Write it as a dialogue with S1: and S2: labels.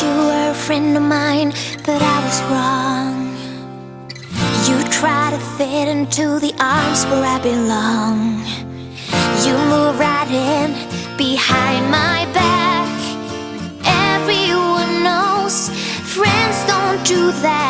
S1: You were a friend of mine, but I was wrong. You try to fit into the arms where I belong. You move right in behind my back. Everyone knows friends don't do that.